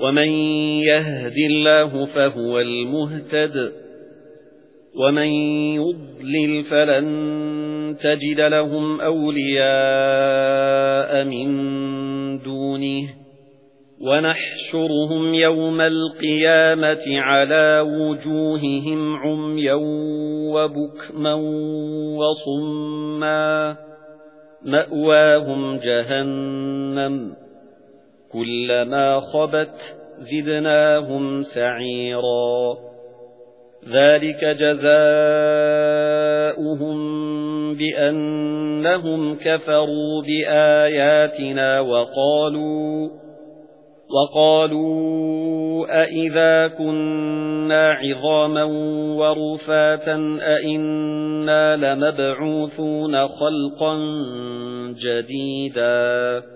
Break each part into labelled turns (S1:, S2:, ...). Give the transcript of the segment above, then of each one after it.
S1: وَمَن يَهْدِ اللَّهُ فَهُوَ الْمُهْتَدِ وَمَن يُضْلِلْ فَلَن تَجِدَ لَهُمْ أَوْلِيَاءَ مِن دُونِهِ وَنَحْشُرُهُمْ يَوْمَ الْقِيَامَةِ عَلَى وُجُوهِهِمْ عُمْيًا وَبُكْمًا وَصُمًّا مَأْوَاهُمْ جَهَنَّمُ كُلَّمَا خَبَتْ زِدْنَاهُمْ سَعِيرًا. ذَلِكَ جَزَاؤُهُم بِأَنَّهُمْ كَفَرُوا بِآيَاتِنَا وَقَالُوا وَقَالُوا أَإِذَا كُنَّا عِظَامًا وَرُفَاتًا أَإِنَّا لَمَبْعُوثُونَ خَلْقًا جَدِيدًا.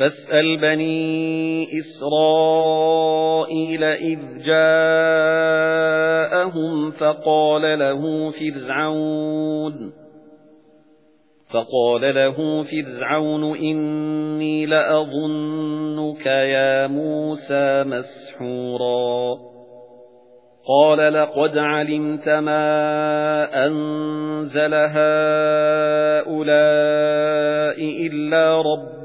S1: فَاسْأَلْ بَنِي إِسْرَائِيلَ إِذْ جَاءَهُمْ فَقَالَ لَهُ فِرْعَوْنُ فَقَالَ لَهُ فِرْعَوْنُ إِنِّي لَأَظُنُّكَ يَا مُوسَى مَسْحُورًا. قَالَ لَقَدْ عَلِمْتَ مَا أَنزَلَ هَؤُلَاءِ إِلَّا رَبُّ